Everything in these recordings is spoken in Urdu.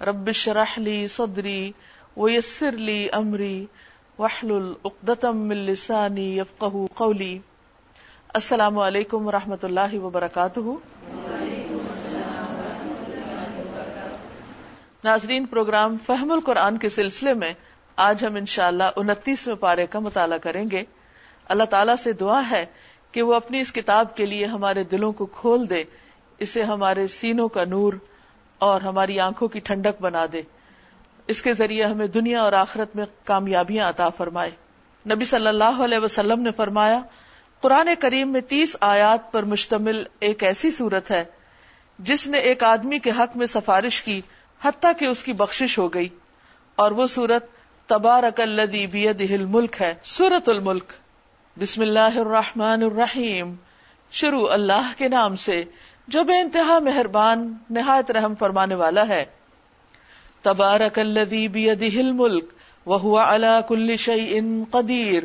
رب اشرح لي صدري ويسر لي امري واحلل عقدة من لساني يفقهوا قولي. السلام علیکم ورحمۃ اللہ وبرکاتہ. ناظرین، پروگرام فہم القرآن کے سلسلے میں آج ہم انشاءاللہ اللہ انتیسویں پارے کا مطالعہ کریں گے۔ اللہ تعالیٰ سے دعا ہے کہ وہ اپنی اس کتاب کے لیے ہمارے دلوں کو کھول دے، اسے ہمارے سینوں کا نور اور ہماری آنکھوں کی ٹھنڈک بنا دے۔ اس کے ذریعے ہمیں دنیا اور آخرت میں کامیابیاں عطا فرمائے۔ نبی صلی اللہ علیہ وسلم نے فرمایا، قرآن کریم میں تیس آیات پر مشتمل ایک ایسی صورت ہے، جس نے ایک آدمی کے حق میں سفارش کی، حتیٰ کہ اس کی بخشش ہو گئی۔ اور وہ سورت تبارک الذی بیدہ الملک ہے سورت الملک۔ بسم اللہ الرحمن الرحیم۔ شروع اللہ کے نام سے۔ جو بے انتہا مہربان، نہایت رحم فرمانے والا ہے۔ تبارک الذی بیدہ الملک، وہو علی کل شیء قدیر۔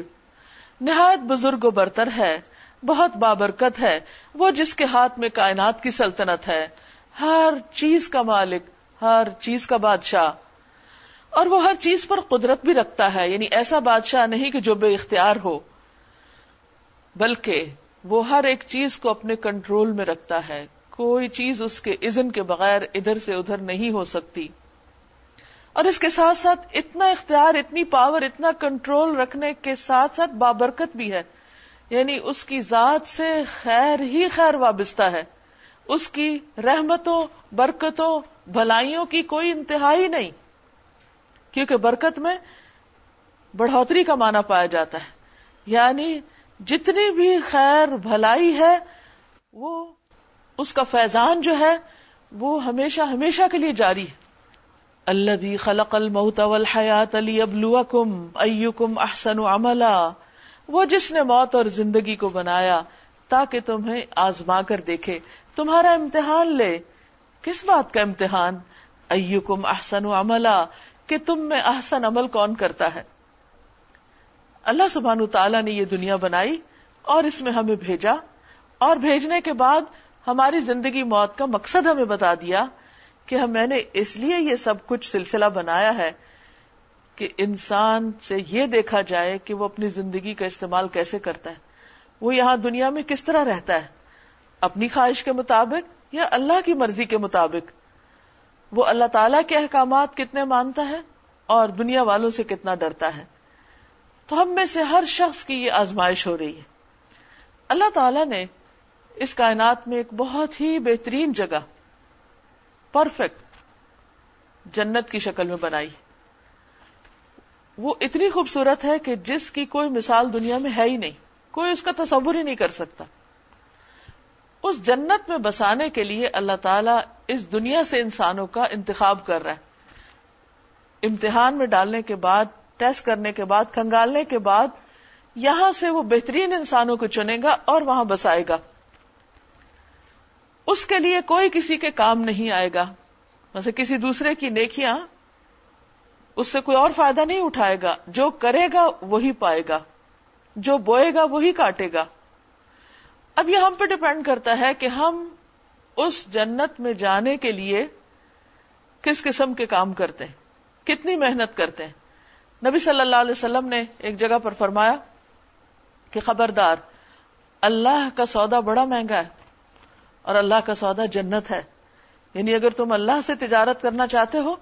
نہایت بزرگ و برتر ہے، بہت بابرکت ہے، وہ جس کے ہاتھ میں کائنات کی سلطنت ہے۔ ہر چیز کا مالک، ہر چیز کا بادشاہ۔ اور وہ ہر چیز پر قدرت بھی رکھتا ہے یعنی ایسا بادشاہ نہیں کہ جو بے اختیار ہو۔ بلکہ وہ ہر ایک چیز کو اپنے کنٹرول میں رکھتا ہے۔ کوئی چیز اس کے اذن کے بغیر ادھر سے ادھر نہیں ہو سکتی۔ اور اس کے ساتھ ساتھ اتنا اختیار، اتنی پاور اتنا کنٹرول رکھنے کے ساتھ ساتھ بابرکت بھی ہے۔ یعنی اس کی ذات سے خیر ہی خیر وابستہ ہے۔ اس کی رحمتوں، برکتوں، بھلائیوں کی کوئی انتہائی نہیں۔ کیونکہ برکت میں بڑھوتری کا معنی پایا جاتا ہے۔ یعنی جتنی بھی خیر بھلائی ہے، وہ اس کا فیضان جو ہے، وہ ہمیشہ ہمیشہ کے لیے جاری ہے۔ اللہ خلق الموت والحیات لیبلوکم ایکم احسن عملا۔ وہ جس نے موت اور زندگی کو بنایا، تاکہ تمہیں آزما کر دیکھے۔ تمہارا امتحان لے۔ کس بات کا امتحان؟ ایکم احسن عملا۔ کہ تم میں احسن عمل کون کرتا ہے؟ اللہ سبحان تعالیٰ نے یہ دنیا بنائی اور اس میں ہمیں بھیجا اور بھیجنے کے بعد ہماری زندگی موت کا مقصد ہمیں بتا دیا کہ میں نے اس لیے یہ سب کچھ سلسلہ بنایا ہے کہ انسان سے یہ دیکھا جائے کہ وہ اپنی زندگی کا استعمال کیسے کرتا ہے۔ وہ یہاں دنیا میں کس طرح رہتا ہے؟ اپنی خواہش کے مطابق یا اللہ کی مرضی کے مطابق؟ وہ اللہ تعالی کے احکامات کتنے مانتا ہے اور دنیا والوں سے کتنا ڈرتا ہے؟ تو ہم میں سے ہر شخص کی یہ آزمائش ہو رہی ہے۔ اللہ تعالیٰ نے اس کائنات میں ایک بہت ہی بہترین جگہ پرفیکٹ جنت کی شکل میں بنائی۔ وہ اتنی خوبصورت ہے کہ جس کی کوئی مثال دنیا میں ہے ہی نہیں، کوئی اس کا تصور ہی نہیں کر سکتا۔ اس جنت میں بسانے کے لیے اللہ تعالی اس دنیا سے انسانوں کا انتخاب کر رہا ہے۔ امتحان میں ڈالنے کے بعد ٹیسٹ کرنے کے بعد کنگالنے کے بعد، یہاں سے وہ بہترین انسانوں کو چنے گا اور وہاں بسائے گا۔ اس کے لیے کوئی کسی کے کام نہیں آئے گا۔ ویسے کسی دوسرے کی نیکیاں اس سے کوئی اور فائدہ نہیں اٹھائے گا۔ جو کرے گا، وہی پائے گا۔ جو بوئے گا، وہی کاٹے گا۔ اب یہ ہم پہ ڈپینڈ کرتا ہے کہ ہم اس جنت میں جانے کے لیے کس قسم کے کام کرتے ہیں، کتنی محنت کرتے ہیں۔ نبی صلی اللہ علیہ وسلم نے ایک جگہ پر فرمایا کہ خبردار، اللہ کا سودا بڑا مہنگا ہے اور اللہ کا سودا جنت ہے۔ یعنی اگر تم اللہ سے تجارت کرنا چاہتے ہو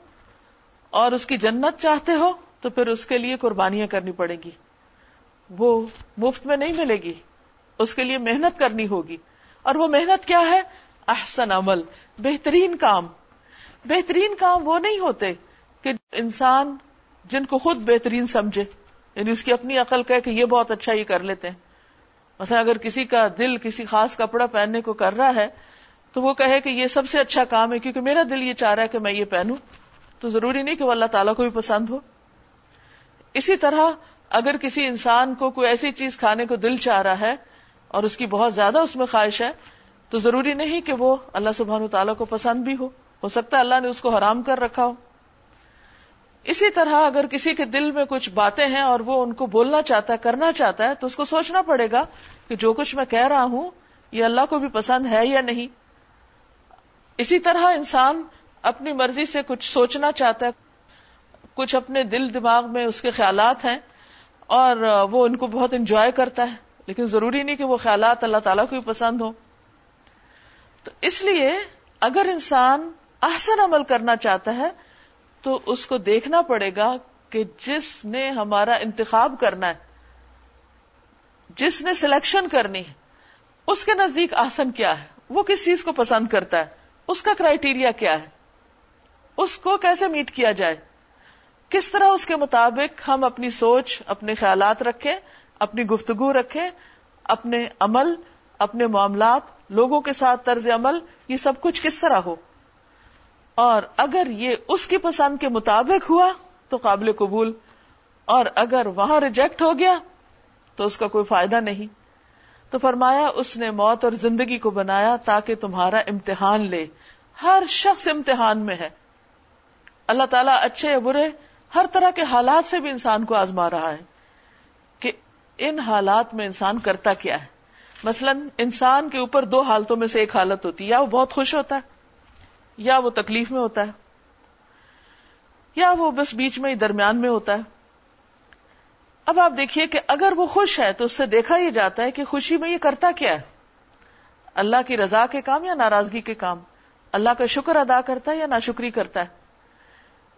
اور اس کی جنت چاہتے ہو تو پھر اس کے لیے قربانیاں کرنی پڑے گی۔ وہ مفت میں نہیں ملے گی، اس کے لیے محنت کرنی ہوگی۔ اور وہ محنت کیا ہے؟ احسن عمل، بہترین کام۔ بہترین کام وہ نہیں ہوتے کہ انسان جن کو خود بہترین سمجھے یعنی اس کی اپنی عقل کہے کہ یہ بہت اچھا یہ کر لیتے ہیں۔ مثلا اگر کسی کا دل کسی خاص کپڑا پہننے کو کر رہا ہے، تو وہ کہے کہ یہ سب سے اچھا کام ہے، کیونکہ میرا دل یہ چاہ رہا ہے کہ میں یہ پہنوں۔ تو ضروری نہیں کہ وہ اللہ تعالیٰ کو بھی پسند ہو۔ اسی طرح اگر کسی انسان کو کوئی ایسی چیز کھانے کو دل چاہ رہا ہے اور اس کی بہت زیادہ اس میں خواہش ہے، تو ضروری نہیں کہ وہ اللہ سبحان و تعالیٰ کو پسند بھی ہو۔ ہو سکتا ہے اللہ نے اس کو حرام کر رکھا ہو۔ اسی طرح اگر کسی کے دل میں کچھ باتیں ہیں اور وہ ان کو بولنا چاہتا ہے، کرنا چاہتا ہے، تو اس کو سوچنا پڑے گا کہ جو کچھ میں کہہ رہا ہوں، یہ اللہ کو بھی پسند ہے یا نہیں۔ اسی طرح انسان اپنی مرضی سے کچھ سوچنا چاہتا ہے، کچھ اپنے دل دماغ میں اس کے خیالات ہیں اور وہ ان کو بہت انجوائے کرتا ہے، لیکن ضروری نہیں کہ وہ خیالات اللہ تعالیٰ کو بھی پسند ہو تو اس لیے اگر انسان احسن عمل کرنا چاہتا ہے تو اس کو دیکھنا پڑے گا کہ جس نے ہمارا انتخاب کرنا ہے، جس نے سلیکشن کرنی ہے، اس کے نزدیک آسن کیا ہے؟ وہ کس چیز کو پسند کرتا ہے؟ اس کا کرائٹیریا کیا ہے؟ اس کو کیسے میٹ کیا جائے؟ کس طرح اس کے مطابق ہم اپنی سوچ، اپنے خیالات رکھیں، اپنی گفتگو رکھیں، اپنے عمل، اپنے معاملات، لوگوں کے ساتھ طرز عمل، یہ سب کچھ کس طرح ہو؟ اور اگر یہ اس کی پسند کے مطابق ہوا تو قابل قبول، اور اگر وہاں ریجیکٹ ہو گیا تو اس کا کوئی فائدہ نہیں۔ تو فرمایا، اس نے موت اور زندگی کو بنایا تاکہ تمہارا امتحان لے۔ ہر شخص امتحان میں ہے۔ اللہ تعالیٰ اچھے یا برے، ہر طرح کے حالات سے بھی انسان کو آزما رہا ہے کہ ان حالات میں انسان کرتا کیا ہے۔ مثلا انسان کے اوپر دو حالتوں میں سے ایک حالت ہوتی ہے، یا وہ بہت خوش ہوتا ہے یا وہ تکلیف میں ہوتا ہے، یا وہ بس بیچ میں ہی درمیان میں ہوتا ہے۔ اب آپ دیکھیے کہ اگر وہ خوش ہے تو اس سے دیکھا یہ جاتا ہے کہ خوشی میں یہ کرتا کیا ہے۔ اللہ کی رضا کے کام یا ناراضگی کے کام؟ اللہ کا شکر ادا کرتا ہے یا ناشکری کرتا ہے؟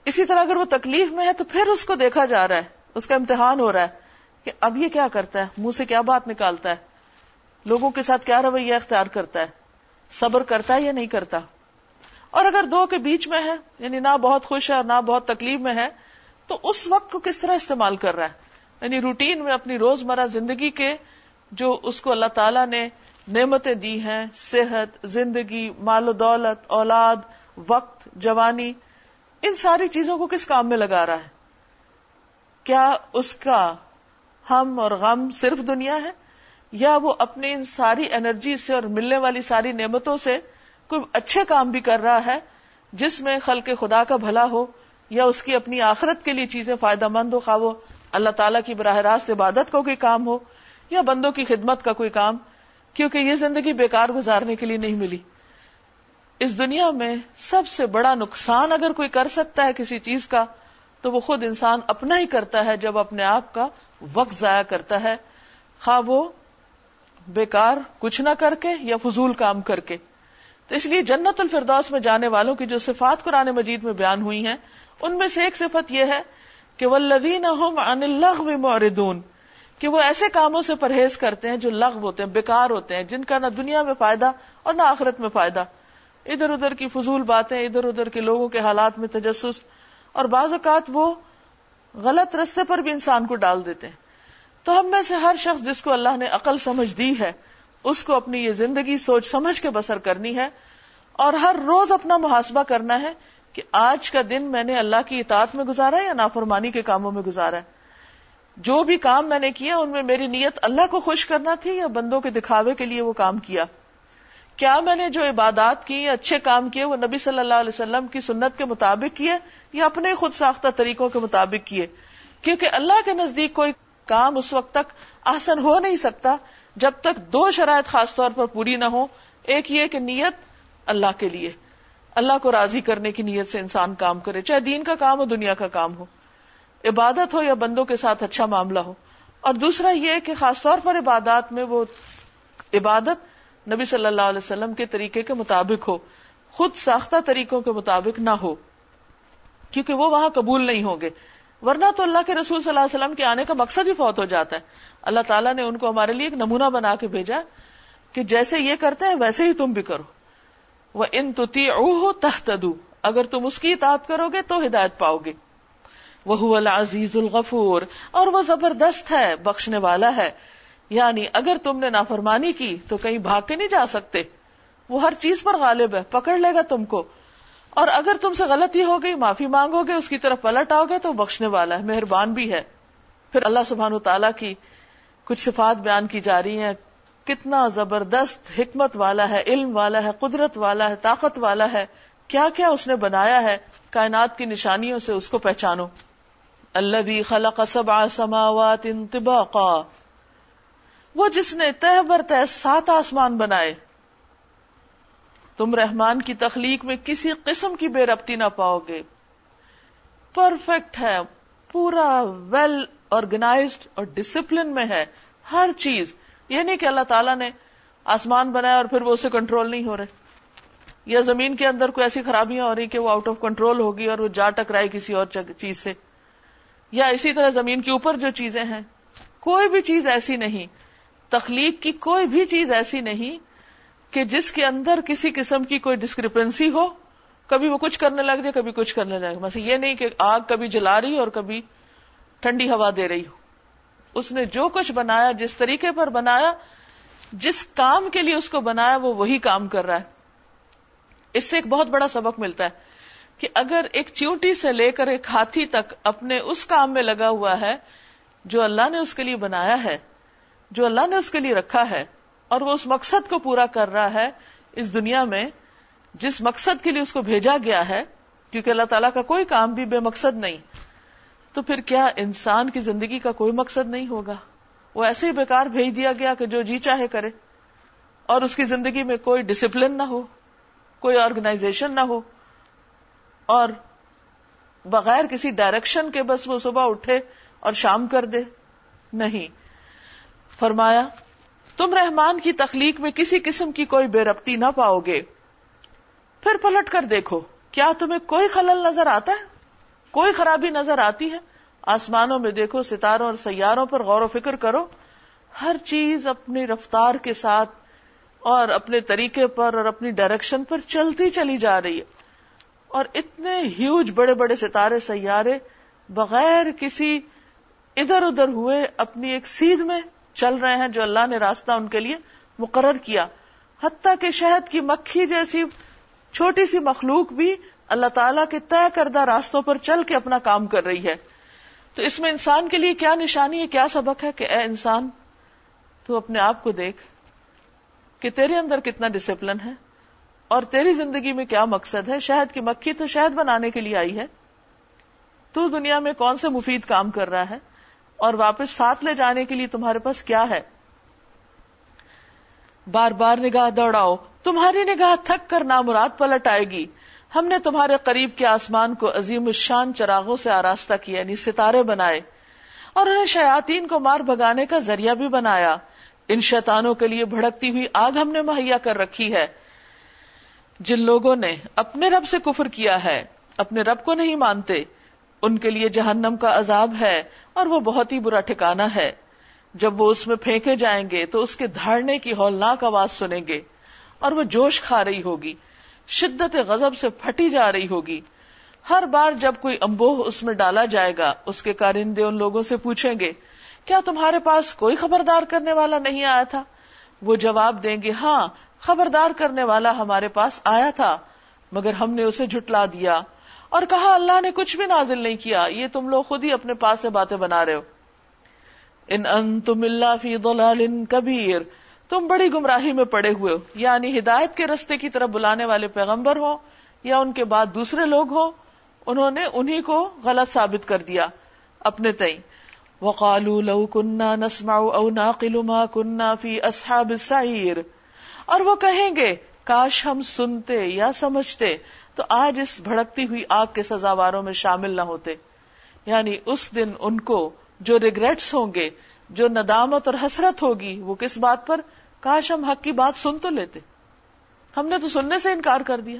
اسی طرح اگر وہ تکلیف میں ہے تو پھر اس کو دیکھا جا رہا ہے، اس کا امتحان ہو رہا ہے کہ اب یہ کیا کرتا ہے، منہ سے کیا بات نکالتا ہے؟ لوگوں کے ساتھ کیا رویہ اختیار کرتا ہے؟ صبر کرتا ہے یا نہیں کرتا؟ اور اگر دو کے بیچ میں ہے یعنی نہ بہت خوش ہے اور نہ بہت تکلیف میں ہے، تو اس وقت کو کس طرح استعمال کر رہا ہے؟ یعنی روٹین میں اپنی روز مرہ زندگی کے جو اس کو اللہ تعالیٰ نے نعمتیں دی ہیں، صحت، زندگی، مال و دولت، اولاد، وقت، جوانی، ان ساری چیزوں کو کس کام میں لگا رہا ہے؟ کیا اس کا ہم اور غم صرف دنیا ہے؟ یا وہ اپنی ان ساری انرجی سے اور ملنے والی ساری نعمتوں سے کوئی اچھے کام بھی کر رہا ہے، جس میں خلق خدا کا بھلا ہو، یا اس کی اپنی آخرت کے لیے چیزیں فائدہ مند ہو، خواہ وہ اللہ تعالیٰ کی براہ راست عبادت کو کوئی کام ہو، یا بندوں کی خدمت کا کوئی کام، کیونکہ یہ زندگی بیکار گزارنے کے لیے نہیں ملی۔ اس دنیا میں سب سے بڑا نقصان اگر کوئی کر سکتا ہے کسی چیز کا، تو وہ خود انسان اپنا ہی کرتا ہے، جب اپنے آپ کا وقت ضائع کرتا ہے، خواہ وہ بیکار کچھ نہ کر کے یا فضول کام کر کے۔ تو اس لیے جنت الفردوس میں جانے والوں کی جو صفات قرآن مجید میں بیان ہوئی ہیں، ان میں سے ایک صفت یہ ہے کہ معردون کہ وہ ایسے کاموں سے پرہیز کرتے ہیں جو لغو ہوتے ہیں، بیکار ہوتے ہیں، جن کا نہ دنیا میں فائدہ اور نہ آخرت میں فائدہ۔ ادھر ادھر کی فضول باتیں، ادھر ادھر کے لوگوں کے حالات میں تجسس، اور بعض اوقات وہ غلط رستے پر بھی انسان کو ڈال دیتے ہیں۔ تو ہم میں سے ہر شخص جس کو اللہ نے عقل سمجھ دی ہے اس کو اپنی یہ زندگی سوچ سمجھ کے بسر کرنی ہے اور ہر روز اپنا محاسبہ کرنا ہے کہ آج کا دن میں نے اللہ کی اطاعت میں گزارا یا نافرمانی کے کاموں میں گزارا ہے۔ جو بھی کام میں نے کیا، ان میں میری نیت اللہ کو خوش کرنا تھی یا بندوں کے دکھاوے کے لیے وہ کام کیا؟ کیا میں نے جو عبادات کی یا اچھے کام کیے، وہ نبی صلی اللہ علیہ وسلم کی سنت کے مطابق کیے یا اپنے خود ساختہ طریقوں کے مطابق کیے؟ کیونکہ اللہ کے نزدیک کوئی کام اس وقت تک آسن ہو نہیں سکتا۔ جب تک دو شرائط خاص طور پر پوری نہ ہو ایک یہ کہ نیت اللہ کے لیے، اللہ کو راضی کرنے کی نیت سے انسان کام کرے، چاہے دین کا کام ہو، دنیا کا کام ہو۔ عبادت ہو یا بندوں کے ساتھ اچھا معاملہ ہو۔ اور دوسرا یہ کہ خاص طور پر عبادات میں وہ عبادت نبی صلی اللہ علیہ وسلم کے طریقے کے مطابق ہو، خود ساختہ طریقوں کے مطابق نہ ہو، کیونکہ وہ وہاں قبول نہیں ہوں گے۔ ورنہ تو اللہ کے رسول صلی اللہ علیہ وسلم کے آنے کا مقصد ہی فوت ہو جاتا ہے۔ اللہ تعالیٰ نے ان کو ہمارے لیے ایک نمونہ بنا کے بھیجا کہ جیسے یہ کرتے ہیں ویسے ہی تم بھی کرو۔ وہ ان تحت اگر تم اس کی اطاعت کرو گے تو ہدایت پاؤ گے۔ وہ العزیز الغفور، اور وہ زبردست ہے، بخشنے والا ہے۔ یعنی اگر تم نے نافرمانی کی تو کہیں بھاگ کے نہیں جا سکتے۔ وہ ہر چیز پر غالب ہے، پکڑ لے گا تم کو۔ اور اگر تم سے غلطی ہو گئی، معافی مانگو گے، اس کی طرف پلٹ آؤ گے تو بخشنے والا ہے، مہربان بھی ہے۔ پھر اللہ سبحان و تعالیٰ کی کچھ صفات بیان کی جا رہی ہیں۔ کتنا زبردست حکمت والا ہے، علم والا ہے، قدرت والا ہے، طاقت والا ہے۔ کیا کیا اس نے بنایا ہے؟ کائنات کی نشانیوں سے اس کو پہچانو۔ اللہ بھی خلق سبع سماوات انتباقا وہ جس نے تہ بر تہ سات آسمان بنائے۔ تم رحمان کی تخلیق میں کسی قسم کی بے ربتی نہ پاؤ گے۔ پرفیکٹ ہے، پورا ویل آرگنائزڈ اور ڈسپلن میں ہے ہر چیز۔ یہ نہیں کہ اللہ تعالیٰ نے آسمان بنایا اور پھر وہ اسے کنٹرول نہیں ہو رہے۔ یا زمین کے اندر کوئی ایسی خرابیاں ہو رہی کہ وہ آؤٹ آف کنٹرول ہوگی اور وہ جا ٹکرائے کسی اور چیز سے۔ یا اسی طرح زمین کے اوپر جو چیزیں ہیں، کوئی بھی چیز ایسی نہیں۔ تخلیق کی کوئی بھی چیز ایسی نہیں کہ جس کے اندر کسی قسم کی کوئی ڈسکرپنسی ہو۔ کبھی وہ کچھ کرنے لگ جائے، کبھی کچھ کرنے لگے بس یہ نہیں کہ آگ کبھی جلا رہی اور کبھی ٹھنڈی ہوا دے رہی ہو۔ اس نے جو کچھ بنایا، جس طریقے پر بنایا، جس کام کے لیے اس کو بنایا، وہ وہی کام کر رہا ہے۔ اس سے ایک بہت بڑا سبق ملتا ہے کہ اگر ایک چیونٹی سے لے کر ایک ہاتھی تک اپنے اس کام میں لگا ہوا ہے جو اللہ نے اس کے لیے بنایا ہے، جو اللہ نے اس کے لیے رکھا ہے، اور وہ اس مقصد کو پورا کر رہا ہے اس دنیا میں، جس مقصد کے لیے اس کو بھیجا گیا ہے، کیونکہ اللہ تعالیٰ کا کوئی کام بھی بے مقصد نہیں۔ تو پھر کیا انسان کی زندگی کا کوئی مقصد نہیں ہوگا؟ وہ ایسے ہی بیکار بھیج دیا گیا کہ جو جی چاہے کرے۔ اور اس کی زندگی میں کوئی ڈسپلن نہ ہو، کوئی آرگنائزیشن نہ ہو۔ اور بغیر کسی ڈائریکشن کے بس وہ صبح اٹھے اور شام کر دے۔ نہیں۔ فرمایا، تم رحمان کی تخلیق میں کسی قسم کی کوئی بے ربتی نہ پاؤ گے۔ پھر پلٹ کر دیکھو، کیا تمہیں کوئی خلل نظر آتا ہے؟ کوئی خرابی نظر آتی ہے؟ آسمانوں میں دیکھو، ستاروں اور سیاروں پر غور و فکر کرو۔ ہر چیز اپنی رفتار کے ساتھ اور اپنے طریقے پر اور اپنی ڈائریکشن پر چلتی چلی جا رہی ہے۔ اور اتنے ہیوج بڑے بڑے ستارے، سیارے بغیر کسی ادھر ادھر ہوئے اپنی ایک سیدھ میں چل رہے ہیں جو اللہ نے راستہ ان کے لیے مقرر کیا۔ حتیٰ کہ شہد کی مکھی جیسی چھوٹی سی مخلوق بھی اللہ تعالیٰ کے طے کردہ راستوں پر چل کے اپنا کام کر رہی ہے۔ تو اس میں انسان کے لیے کیا نشانی ہے، کیا سبق ہے کہ اے انسان، تو اپنے آپ کو دیکھ کہ تیرے اندر کتنا ڈسپلن ہے اور تیری زندگی میں کیا مقصد ہے۔ شہد کی مکھی تو شہد بنانے کے لیے آئی ہے۔ تو دنیا میں کون سے مفید کام کر رہا ہے اور واپس ساتھ لے جانے کے لیے تمہارے پاس کیا ہے؟ بار بار نگاہ دوڑاؤ۔ تمہاری نگاہ تھک کر نامراد پلٹ آئے گی۔ ہم نے تمہارے قریب کے آسمان کو عظیم الشان چراغوں سے آراستہ کیا یعنی ستارے بنائے، اور انہیں شیاتین کو مار بگانے کا ذریعہ بھی بنایا۔ ان شیطانوں کے لیے بھڑکتی ہوئی آگ ہم نے مہیا کر رکھی ہے۔ جن لوگوں نے اپنے رب سے کفر کیا ہے، اپنے رب کو نہیں مانتے، ان کے لیے جہنم کا عذاب ہے، اور وہ بہت ہی برا ٹھکانا ہے۔ جب وہ اس میں پھینکے جائیں گے تو اس کے دھاڑنے کی ہولناک آواز سنیں گے، اور وہ جوش کھا رہی ہوگی۔ شدت غضب سے پھٹی جا رہی ہوگی۔ ہر بار جب کوئی امبوہ اس میں ڈالا جائے گا، اس کے کارندے ان لوگوں سے پوچھیں گے، کیا تمہارے پاس کوئی خبردار کرنے والا نہیں آیا تھا؟ وہ جواب دیں گے ہاں خبردار کرنے والا ہمارے پاس آیا تھا، مگر ہم نے اسے جھٹلا دیا۔ اور کہا، اللہ نے کچھ بھی نازل نہیں کیا، یہ تم لوگ خود ہی اپنے پاس سے باتیں بنا رہے ہو۔ ان انتم اللہ فی ضلال کبیر۔ تم بڑی گمراہی میں پڑے ہوئے ہو۔ یعنی ہدایت کے رستے کی طرف بلانے والے پیغمبر ہو یا ان کے بعد دوسرے لوگ ہو انہوں نے انہی کو غلط ثابت کر دیا اپنے تئیں۔ وقالوا لو كنا نسمع او ناقل ما كنا في اصحاب السعير اور وہ کہیں گے، کاش ہم سنتے یا سمجھتے تو آج اس بھڑکتی ہوئی آگ کے سزاواروں میں شامل نہ ہوتے۔ یعنی اس دن ان کو جو ریگریٹس ہوں گے جو ندامت اور حسرت ہوگی، وہ کس بات پر؟ کاش ہم حق کی بات سن تو لیتے۔ ہم نے تو سننے سے انکار کر دیا۔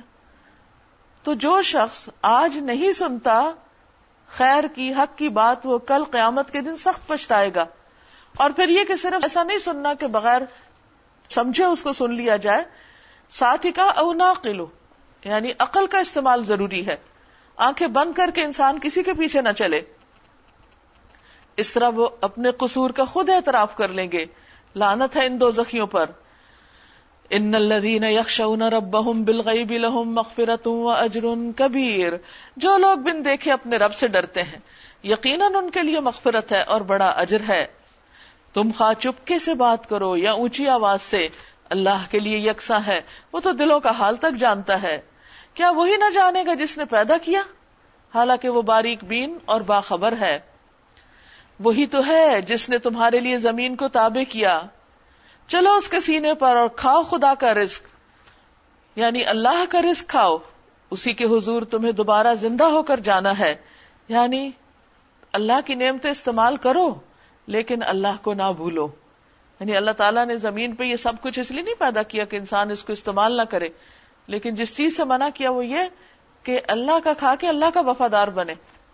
تو جو شخص آج نہیں سنتا، خیر کی، حق کی بات وہ کل قیامت کے دن سخت پچھتائے گا۔ اور پھر یہ کہ صرف ایسا نہیں سننا کہ بغیر سمجھے اس کو سن لیا جائے۔ ساتھ ہی کہا، او نہ یعنی عقل کا استعمال ضروری ہے۔ آنکھیں بند کر کے انسان کسی کے پیچھے نہ چلے۔ اس طرح وہ اپنے قصور کا خود اعتراف کر لیں گے۔ لانت ہے ان دو زخیوں پر۔ ان الذين يخشون ربهم بالغيب لهم مغفرة واجر كبير جو لوگ بن دیکھے اپنے رب سے ڈرتے ہیں، یقیناً ان کے لیے مغفرت ہے اور بڑا اجر ہے۔ تم خواہ چپکے سے بات کرو یا اونچی آواز سے، اللہ کے لیے یکساں ہے۔ وہ تو دلوں کا حال تک جانتا ہے۔ کیا وہی نہ جانے گا جس نے پیدا کیا؟ حالانکہ وہ باریک بین اور باخبر ہے۔ وہی تو ہے جس نے تمہارے لیے زمین کو تابع کیا۔ چلو اس کے سینے پر اور کھاؤ خدا کا رزق۔ یعنی اللہ کا رزق کھاؤ۔ اسی کے حضور تمہیں دوبارہ زندہ ہو کر جانا ہے۔ یعنی اللہ کی نعمتیں استعمال کرو، لیکن اللہ کو نہ بھولو۔ یعنی اللہ تعالیٰ نے زمین پہ یہ سب کچھ اس لیے نہیں پیدا کیا کہ انسان اس کو استعمال نہ کرے۔ لیکن جس چیز سے منع کیا وہ یہ کہ اللہ کا کھا کے اللہ کا وفادار بنے،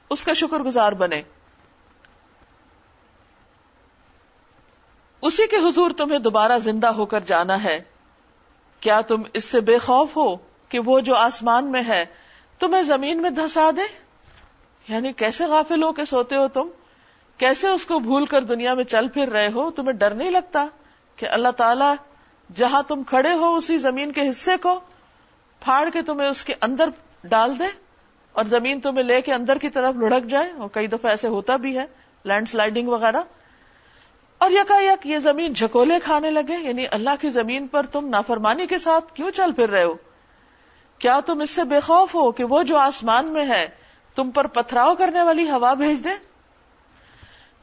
اس کا شکر گزار بنے۔ اسی کے حضور تمہیں دوبارہ زندہ ہو کر جانا ہے۔ کیا تم اس سے بے خوف ہو کہ وہ جو آسمان میں ہے تمہیں زمین میں دھسا دے؟ یعنی کیسے غافل ہو کے سوتے ہو تم؟ کیسے اس کو بھول کر دنیا میں چل پھر رہے ہو؟ تمہیں ڈر نہیں لگتا کہ اللہ تعالی جہاں تم کھڑے ہو اسی زمین کے حصے کو پھاڑ کے تمہیں اس کے اندر ڈال دے اور زمین تمہیں لے کے اندر کی طرف لڑک جائے؟ اور کئی دفعہ ایسے ہوتا بھی ہے۔ لینڈ سلائڈنگ وغیرہ۔ اور یکا یک یہ زمین جھکولے کھانے لگے یعنی اللہ کی زمین پر تم نافرمانی کے ساتھ کیوں چل پھر رہے ہو؟ کیا تم اس سے بے خوف ہو کہ وہ جو آسمان میں ہے، تم پر پتھراؤ کرنے والی ہوا بھیج دے؟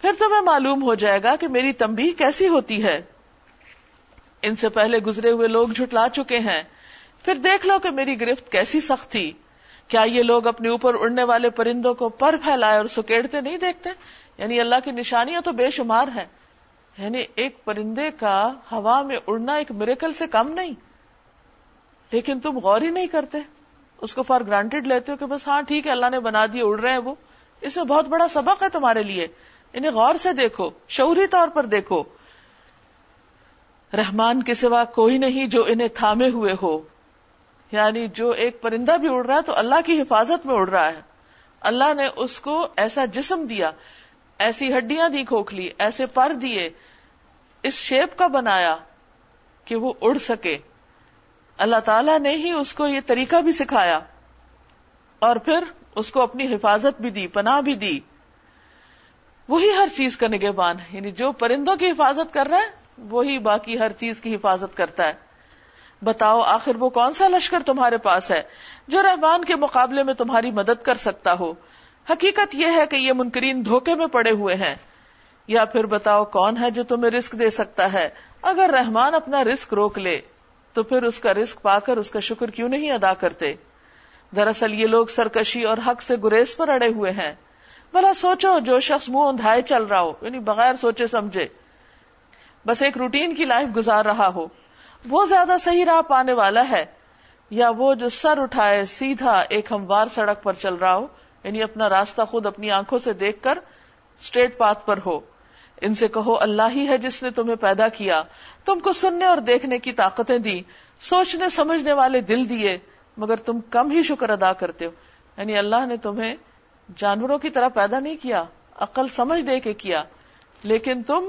پھر تمہیں معلوم ہو جائے گا کہ میری تمبی کیسی ہوتی ہے۔ ان سے پہلے گزرے ہوئے لوگ جھٹلا چکے ہیں۔ پھر دیکھ لو کہ میری گرفت کیسی سخت تھی۔ کیا یہ لوگ اپنے اوپر اڑنے والے پرندوں کو پر پھیلائے اور سکیڑتے نہیں دیکھتے؟ یعنی اللہ کی نشانیاں تو بے شمار ہیں۔ یعنی ایک پرندے کا ہوا میں اڑنا ایک میریکل سے کم نہیں۔ لیکن تم غور ہی نہیں کرتے۔ اس کو فار گرانٹیڈ لیتے ہو کہ بس ہاں ٹھیک ہے، اللہ نے بنا دیا اڑ رہے ہیں وہ۔ اس میں بہت بڑا سبق ہے تمہارے لیے۔ انہیں غور سے دیکھو، شعوری طور پر دیکھو۔ رحمان کے سوا کوئی نہیں جو انہیں تھامے ہوئے ہو۔ یعنی جو ایک پرندہ بھی اڑ رہا ہے تو اللہ کی حفاظت میں اڑ رہا ہے۔ اللہ نے اس کو ایسا جسم دیا ایسی ہڈیاں دی کھوکھلی، ایسے پر دیے۔ اس شیپ کا بنایا کہ وہ اڑ سکے۔ اللہ تعالی نے ہی اس کو یہ طریقہ بھی سکھایا۔ اور پھر اس کو اپنی حفاظت بھی دی، پناہ بھی دی۔ وہی ہر چیز کا نگہبان ہے۔ یعنی جو پرندوں کی حفاظت کر رہا ہے، وہی باقی ہر چیز کی حفاظت کرتا ہے۔ بتاؤ، آخر وہ کون سا لشکر تمہارے پاس ہے جو رحمان کے مقابلے میں تمہاری مدد کر سکتا ہو؟ حقیقت یہ ہے کہ یہ منکرین دھوکے میں پڑے ہوئے ہیں۔ یا پھر بتاؤ کون ہے جو تمہیں رسک دے سکتا ہے؟ اگر رحمان اپنا رسک روک لے، تو پھر اس کا رسک پا کر اس کا شکر کیوں نہیں ادا کرتے؟ دراصل یہ لوگ سرکشی اور حق سے گریز پر اڑے ہوئے ہیں۔ بلا سوچو، جو شخص منہ اندھائے چل رہا ہو یعنی بغیر سوچے سمجھے، بس ایک روٹین کی لائف گزار رہا ہو۔ وہ زیادہ صحیح راہ پانے والا ہے، یا وہ جو سر اٹھائے سیدھا ایک ہموار سڑک پر چل رہا ہو یعنی اپنا راستہ خود اپنی آنکھوں سے دیکھ کر اسٹریٹ پاتھ پر ہو۔ ان سے کہو، اللہ ہی ہے جس نے تمہیں پیدا کیا۔ تم کو سننے اور دیکھنے کی طاقتیں دی۔ سوچنے، سمجھنے والے دل دیے۔ مگر تم کم ہی شکر ادا کرتے ہو۔ یعنی اللہ نے تمہیں جانوروں کی طرح پیدا نہیں کیا، عقل سمجھ دے کے کیا۔ لیکن تم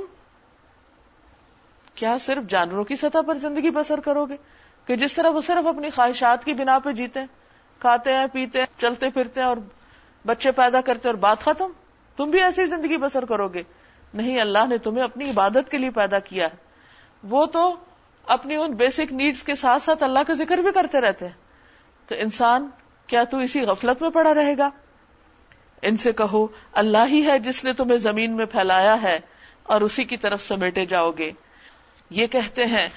کیا صرف جانوروں کی سطح پر زندگی بسر کرو گے؟ کہ جس طرح وہ صرف اپنی خواہشات کی بنا پہ جیتے ہیں، کھاتے ہیں، پیتے ہیں، چلتے پھرتے ہیں اور بچے پیدا کرتے اور بات ختم؟ تم بھی ایسی زندگی بسر کرو گے۔ نہیں، اللہ نے تمہیں اپنی عبادت کے لیے پیدا کیا ہے۔ وہ تو اپنی ان بیسک نیڈس کے ساتھ ساتھ اللہ کا ذکر بھی کرتے رہتے ہیں۔ تو انسان، کیا تو اسی غفلت میں پڑا رہے گا؟ ان سے کہو، اللہ ہی ہے جس نے تمہیں زمین میں پھیلایا ہے اور اسی کی طرف سمیٹے جاؤ گے۔ یہ کہتے ہیں،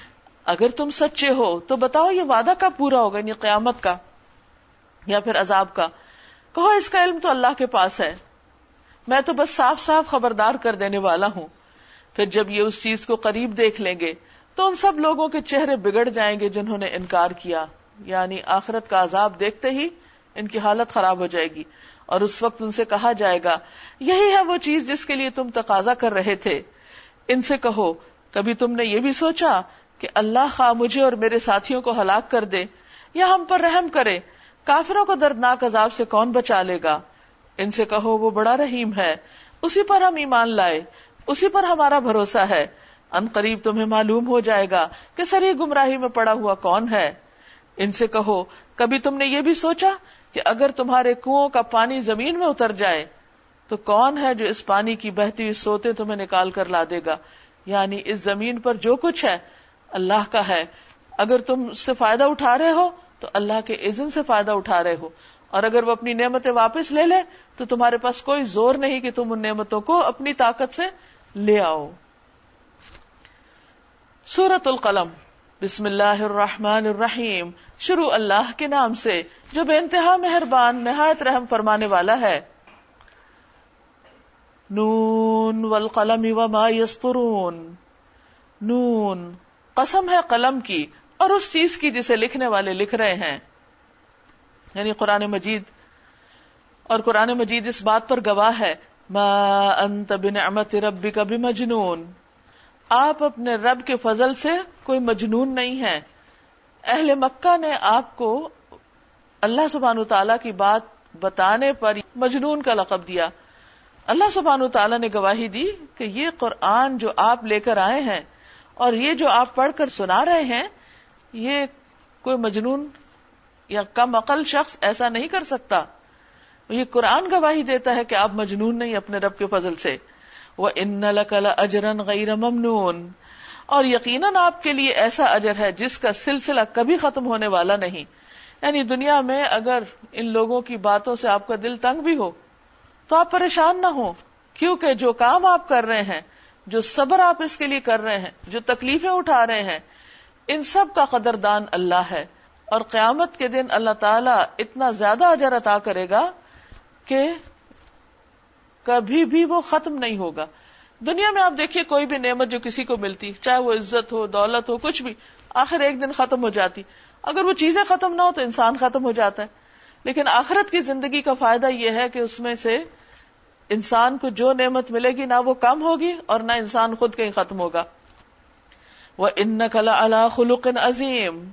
اگر تم سچے ہو تو بتاؤ یہ وعدہ کب پورا ہوگا یعنی قیامت کا یا پھر عذاب کا؟ کہو اس کا علم تو اللہ کے پاس ہے۔ میں تو بس صاف صاف خبردار کر دینے والا ہوں۔ پھر جب یہ اس چیز کو قریب دیکھ لیں گے، تو ان سب لوگوں کے چہرے بگڑ جائیں گے جنہوں نے انکار کیا۔ یعنی آخرت کا عذاب دیکھتے ہی ان کی حالت خراب ہو جائے گی۔ اور اس وقت ان سے کہا جائے گا، یہی ہے وہ چیز جس کے لیے تم تقاضا کر رہے تھے۔ ان سے کہو، کبھی تم نے یہ بھی سوچا کہ اللہ خواہ مجھے اور میرے ساتھیوں کو ہلاک کر دے یا ہم پر رحم کرے؟ کافروں کو دردناک عذاب سے کون بچا لے گا؟ ان سے کہو وہ بڑا رحیم ہے۔ اسی پر ہم ایمان لائے۔ اسی پر ہمارا بھروسہ ہے۔ ان قریب تمہیں معلوم ہو جائے گا کہ سری گمراہی میں پڑا ہوا کون ہے۔ ان سے کہو، کبھی تم نے یہ بھی سوچا کہ اگر تمہارے کنو کا پانی زمین میں اتر جائے، تو کون ہے جو اس پانی کی بہتی ہوئی سوتے تمہیں نکال کر لا دے گا؟ یعنی اس زمین پر جو کچھ ہے، اللہ کا ہے۔ اگر تم اس سے فائدہ اٹھا رہے ہو تو اللہ کے عزن سے فائدہ اٹھا رہے ہو۔ اور اگر وہ اپنی نعمتیں واپس لے لے، تو تمہارے پاس کوئی زور نہیں کہ تم ان نعمتوں کو اپنی طاقت سے لے آؤ۔ سورت القلم۔ بسم اللہ الرحمن الرحیم۔ شروع اللہ کے نام سے، جو بے انتہا مہربان، نہایت رحم فرمانے والا ہے۔ نون والقلم وما یسترون نون، قسم ہے قلم کی۔ اور اس چیز کی جسے لکھنے والے لکھ رہے ہیں یعنی قرآن مجید۔ اور قرآن مجید اس بات پر گواہ ہے، ما انت بنعمت ربک بمجنون آپ اپنے رب کے فضل سے کوئی مجنون نہیں ہے۔ اہل مکہ نے آپ کو اللہ سبحانہ تعالی کی بات بتانے پر مجنون کا لقب دیا۔ اللہ سبحانہ تعالیٰ نے گواہی دی کہ یہ قرآن جو آپ لے کر آئے ہیں اور یہ جو آپ پڑھ کر سنا رہے ہیں یہ کوئی مجنون یا کم عقل شخص ایسا نہیں کر سکتا۔ یہ قرآن گواہی دیتا ہے کہ آپ مجنون نہیں اپنے رب کے فضل سے۔ وہ ان اجرن غیر ممنون۔ اور یقیناً آپ کے لیے ایسا اجر ہے جس کا سلسلہ کبھی ختم ہونے والا نہیں۔ یعنی دنیا میں اگر ان لوگوں کی باتوں سے آپ کا دل تنگ بھی ہو، تو آپ پریشان نہ ہو کیونکہ جو کام آپ کر رہے ہیں، جو صبر آپ اس کے لیے کر رہے ہیں، جو تکلیفیں اٹھا رہے ہیں ان سب کا قدردان اللہ ہے۔ اور قیامت کے دن اللہ تعالی اتنا زیادہ اجر عطا کرے گا کہ کبھی بھی وہ ختم نہیں ہوگا۔ دنیا میں آپ دیکھیے کوئی بھی نعمت جو کسی کو ملتی، چاہے وہ عزت ہو، دولت ہو، کچھ بھی، آخر ایک دن ختم ہو جاتی۔ اگر وہ چیزیں ختم نہ ہو تو انسان ختم ہو جاتا ہے۔ لیکن آخرت کی زندگی کا فائدہ یہ ہے کہ اس میں سے انسان کو جو نعمت ملے گی، نہ وہ کم ہوگی اور نہ انسان خود کہیں ختم ہوگا۔ وہ ان نقلا اللہ عظیم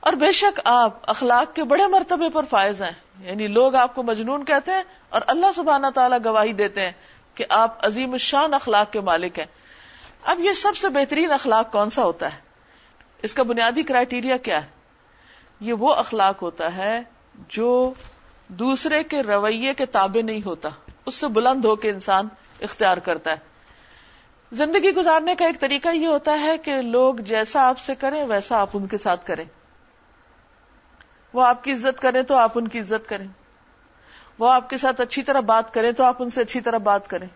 اور بے شک آپ اخلاق کے بڑے مرتبے پر فائز ہیں۔ یعنی لوگ آپ کو مجنون کہتے ہیں اور اللہ سبحانہ تعالیٰ گواہی دیتے ہیں کہ آپ عظیم الشان اخلاق کے مالک ہیں۔ اب یہ سب سے بہترین اخلاق کون سا ہوتا ہے؟ اس کا بنیادی کرائٹیریا کیا ہے؟ یہ وہ اخلاق ہوتا ہے جو دوسرے کے رویے کے تابع نہیں ہوتا۔ اس سے بلند ہو کے انسان اختیار کرتا ہے۔ زندگی گزارنے کا ایک طریقہ یہ ہوتا ہے کہ لوگ جیسا آپ سے کریں ویسا آپ ان کے ساتھ کریں۔ وہ آپ کی عزت کریں تو آپ ان کی عزت کریں۔ وہ آپ کے ساتھ اچھی طرح بات کریں تو آپ ان سے اچھی طرح بات کریں۔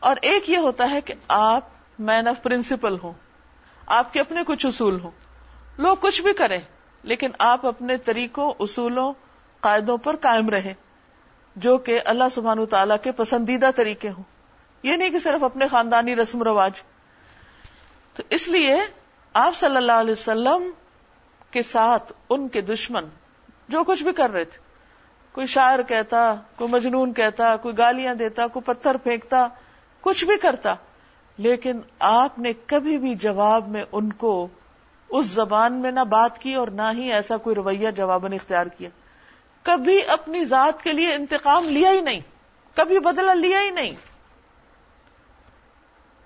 اور ایک یہ ہوتا ہے کہ آپ مین آف پرنسپل ہوں۔ آپ کے اپنے کچھ اصول ہوں۔ لوگ کچھ بھی کریں، لیکن آپ اپنے طریقوں، اصولوں، قاعدوں پر قائم رہیں، جو کہ اللہ سبحان تعالیٰ کے پسندیدہ طریقے ہوں۔ یہ نہیں کہ صرف اپنے خاندانی رسم و رواج۔ تو اس لیے آپ صلی اللہ علیہ وسلم کے ساتھ ان کے دشمن جو کچھ بھی کر رہے تھے، کوئی شاعر کہتا، کوئی مجنون کہتا، کوئی گالیاں دیتا، کوئی پتھر پھینکتا، کچھ بھی کرتا، لیکن آپ نے کبھی بھی جواب میں ان کو اس زبان میں نہ بات کی اور نہ ہی ایسا کوئی رویہ جواباً اختیار کیا۔ کبھی اپنی ذات کے لیے انتقام لیا ہی نہیں، کبھی بدلہ لیا ہی نہیں۔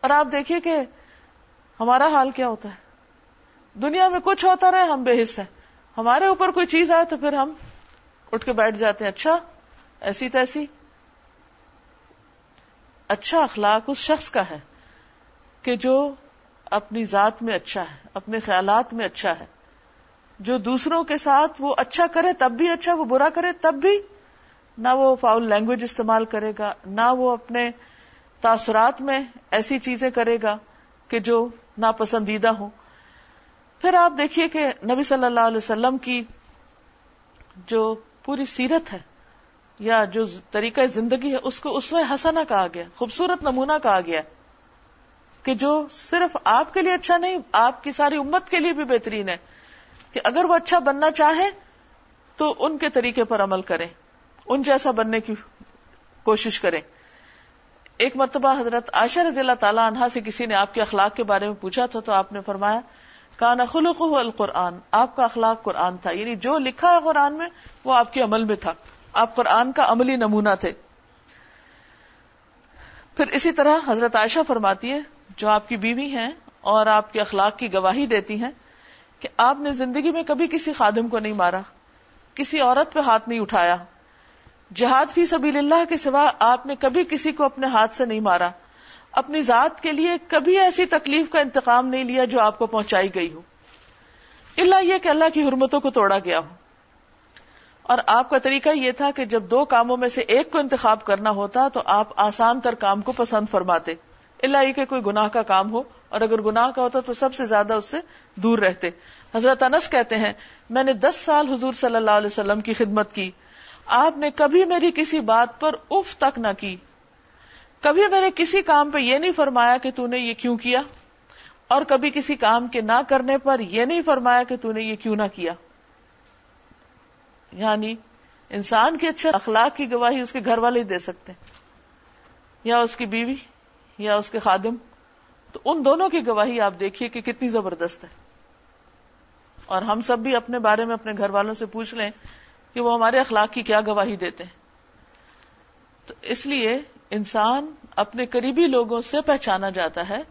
اور آپ دیکھیے کہ ہمارا حال کیا ہوتا ہے۔ دنیا میں کچھ ہوتا رہے، ہم بے حص ہیں۔ ہمارے اوپر کوئی چیز آئے تو پھر ہم اٹھ کے بیٹھ جاتے ہیں۔ اچھا ایسی تیسی۔ اچھا اخلاق اس شخص کا ہے کہ جو اپنی ذات میں اچھا ہے، اپنے خیالات میں اچھا ہے۔ جو دوسروں کے ساتھ وہ اچھا کرے تب بھی اچھا وہ برا کرے تب بھی نہ وہ فاؤل لینگویج استعمال کرے گا، نہ وہ اپنے تاثرات میں ایسی چیزیں کرے گا کہ جو ناپسندیدہ ہوں۔ پھر آپ دیکھیے کہ نبی صلی اللہ علیہ وسلم کی جو پوری سیرت ہے یا جو طریقہ زندگی ہے، اس کو اس میں ہسنا کہا گیا، خوبصورت نمونہ کہا گیا کہ جو صرف آپ کے لیے اچھا نہیں، آپ کی ساری امت کے لیے بھی بہترین ہے کہ اگر وہ اچھا بننا چاہے تو ان کے طریقے پر عمل کریں، ان جیسا بننے کی کوشش کریں۔ ایک مرتبہ حضرت عائشہ رضی اللہ تعالیٰ عنہ سے کسی نے آپ کے اخلاق کے بارے میں پوچھا تھا تو آپ نے فرمایا کانا خلق القرآن، آپ کا اخلاق قرآن تھا یعنی جو لکھا ہے قرآن میں وہ آپ کے عمل میں تھا۔ آپ قرآن کا عملی نمونہ تھے۔ پھر اسی طرح حضرت عائشہ فرماتی ہے جو آپ کی بیوی ہیں اور آپ کے اخلاق کی گواہی دیتی ہیں کہ آپ نے زندگی میں کبھی کسی خادم کو نہیں مارا، کسی عورت پہ ہاتھ نہیں اٹھایا۔ جہاد فی سبیل اللہ کے سوا آپ نے کبھی کسی کو اپنے ہاتھ سے نہیں مارا۔ اپنی ذات کے لیے کبھی ایسی تکلیف کا انتقام نہیں لیا جو آپ کو پہنچائی گئی ہو۔ اللہ یہ کہ اللہ کی حرمتوں کو توڑا گیا ہو۔ اور آپ کا طریقہ یہ تھا کہ جب دو کاموں میں سے ایک کو انتخاب کرنا ہوتا تو آپ آسان تر کام کو پسند فرماتے۔ اللہ یہ کہ کوئی گناہ کا کام ہو اور اگر گناہ کا ہوتا تو سب سے زیادہ اس سے دور رہتے۔ حضرت انس کہتے ہیں، میں نے دس سال حضور صلی اللہ علیہ وسلم کی خدمت کی۔ آپ نے کبھی میری کسی بات پر اف تک نہ کی۔ کبھی میرے کسی کام پہ یہ نہیں فرمایا کہ تو نے یہ کیوں کیا۔ اور کبھی کسی کام کے نہ کرنے پر یہ نہیں فرمایا کہ تو نے یہ کیوں نہ کیا۔ یعنی انسان کے اچھے اخلاق کی گواہی اس کے گھر والے ہی دے سکتے ہیں۔ یا اس کی بیوی، یا اس کے خادم۔ تو ان دونوں کی گواہی آپ دیکھیے کہ کتنی زبردست ہے۔ اور ہم سب بھی اپنے بارے میں اپنے گھر والوں سے پوچھ لیں کہ وہ ہمارے اخلاق کی کیا گواہی دیتے ہیں۔ تو اس لیے انسان اپنے قریبی لوگوں سے پہچانا جاتا ہے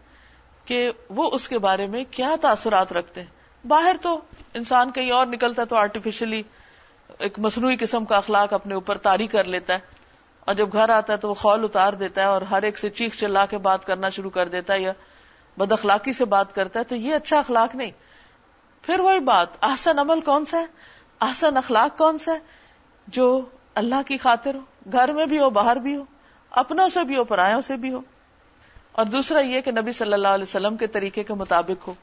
کہ وہ اس کے بارے میں کیا تاثرات رکھتے ہیں۔ باہر تو انسان کہیں اور نکلتا تو آرٹیفیشلی ایک مصنوعی قسم کا اخلاق اپنے اوپر تاری کر لیتا ہے۔ اور جب گھر آتا ہے تو وہ خول اتار دیتا ہے اور ہر ایک سے چیخ چلا کے بات کرنا شروع کر دیتا ہے یا بد اخلاقی سے بات کرتا ہے تو یہ اچھا اخلاق نہیں۔ پھر وہی بات، احسن عمل کون سا ہے؟ احسن اخلاق کون سا ہے؟ جو اللہ کی خاطر ہو، گھر میں بھی ہو، باہر بھی ہو، اپنوں سے بھی ہو، پرایوں سے بھی ہو۔ اور دوسرا یہ کہ نبی صلی اللہ علیہ وسلم کے طریقے کے مطابق ہو۔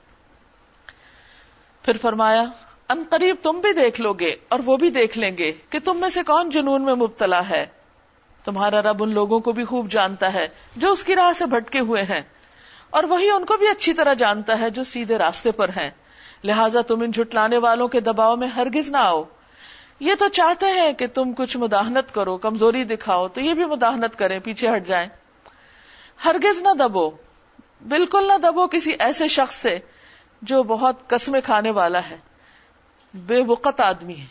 پھر فرمایا، ان قریب تم بھی دیکھ لو گے اور وہ بھی دیکھ لیں گے کہ تم میں سے کون جنون میں مبتلا ہے۔ تمہارا رب ان لوگوں کو بھی خوب جانتا ہے جو اس کی راہ سے بھٹکے ہوئے ہیں اور وہی ان کو بھی اچھی طرح جانتا ہے جو سیدھے راستے پر ہیں۔ لہٰذا تم ان جھٹلانے والوں کے دباؤ میں ہرگز نہ آؤ۔ یہ تو چاہتے ہیں کہ تم کچھ مداحنت کرو، کمزوری دکھاؤ، تو یہ بھی مداحنت کریں، پیچھے ہٹ جائیں۔ ہرگز نہ دبو، بالکل نہ دبو کسی ایسے شخص سے جو بہت قسمیں کھانے والا ہے۔ بے وقت آدمی ہے،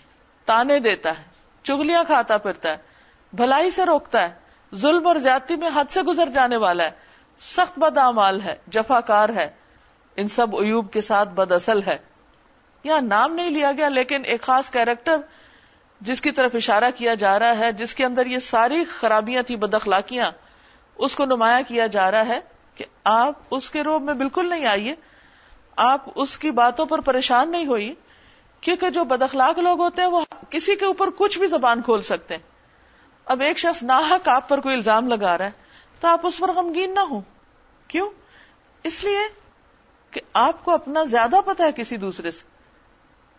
تانے دیتا ہے، چگلیاں کھاتا پھرتا ہے، بھلائی سے روکتا ہے، ظلم اور زیادتی میں حد سے گزر جانے والا ہے۔ سخت بد امال ہے جفا کار ہے۔ ان سب ایوب کے ساتھ بد اصل ہے۔ یہاں نام نہیں لیا گیا، لیکن ایک خاص کیریکٹر جس کی طرف اشارہ کیا جا رہا ہے، جس کے اندر یہ ساری خرابیاں تھی بد اخلاقیاں اس کو نمایاں کیا جا رہا ہے کہ آپ اس کے روب میں بالکل نہیں آئیے، آپ اس کی باتوں پر پریشان نہیں ہوئی، کیونکہ جو بد اخلاق لوگ ہوتے ہیں، وہ کسی کے اوپر کچھ بھی زبان کھول سکتے ہیں۔ اب ایک شخص ناحک آپ پر کوئی الزام لگا رہا ہے، تو آپ اس پر غمگین نہ ہو کیوں؟ اس لیے کہ آپ کو اپنا زیادہ پتا ہے کسی دوسرے سے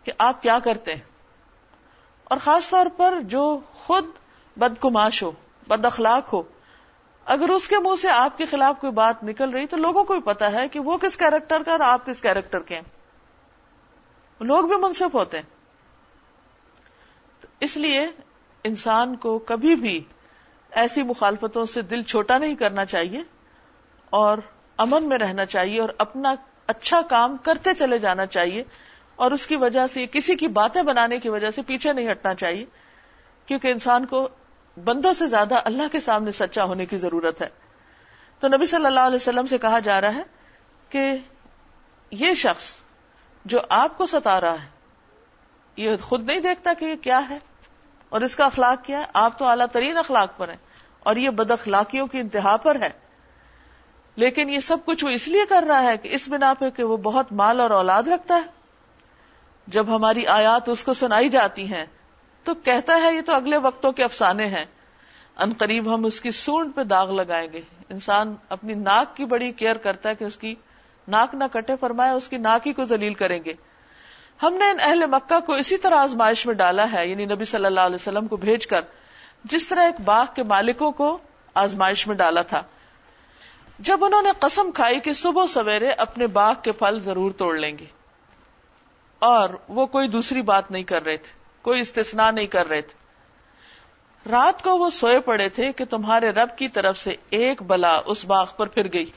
کہ آپ کیا کرتے ہیں۔ اور خاص طور پر جو خود بدکماش ہو، بد اخلاق ہو، اگر اس کے منہ سے آپ کے خلاف کوئی بات نکل رہی تو لوگوں کو بھی پتا ہے کہ وہ کس کیریکٹر کا اور آپ کس کیریکٹر کے ہیں۔ لوگ بھی منصف ہوتے ہیں۔ اس لیے انسان کو کبھی بھی ایسی مخالفتوں سے دل چھوٹا نہیں کرنا چاہیے اور امن میں رہنا چاہیے اور اپنا اچھا کام کرتے چلے جانا چاہیے اور اس کی وجہ سے کسی کی باتیں بنانے کی وجہ سے پیچھے نہیں ہٹنا چاہیے، کیونکہ انسان کو بندوں سے زیادہ اللہ کے سامنے سچا ہونے کی ضرورت ہے۔ تو نبی صلی اللہ علیہ وسلم سے کہا جا رہا ہے کہ یہ شخص جو آپ کو ستا رہا ہے، یہ خود نہیں دیکھتا کہ یہ کیا ہے اور اس کا اخلاق کیا ہے؟ آپ تو اعلیٰ ترین اخلاق پر ہیں اور یہ بد اخلاقیوں کی انتہا پر ہے۔ لیکن یہ سب کچھ وہ اس لیے کر رہا ہے کہ اس بنا پہ کہ وہ بہت مال اور اولاد رکھتا ہے۔ جب ہماری آیات اس کو سنائی جاتی ہیں، تو کہتا ہے یہ تو اگلے وقتوں کے افسانے ہیں۔ ان قریب ہم اس کی سونڈ پہ داغ لگائیں گے۔ انسان اپنی ناک کی بڑی کیئر کرتا ہے کہ اس کی ناک نہ کٹے، فرمایا اس کی ناک ہی کو ذلیل کریں گے۔ ہم نے ان اہل مکہ کو اسی طرح آزمائش میں ڈالا ہے یعنی نبی صلی اللہ علیہ وسلم کو بھیج کر، جس طرح ایک باغ کے مالکوں کو آزمائش میں ڈالا تھا۔ جب انہوں نے قسم کھائی کہ صبح سویرے اپنے باغ کے پھل ضرور توڑ لیں گے۔ اور وہ کوئی دوسری بات نہیں کر رہے تھے، کوئی استثنا نہیں کر رہے تھے۔ رات کو وہ سوئے پڑے تھے کہ تمہارے رب کی طرف سے ایک بلا اس باغ پر پھر گئی۔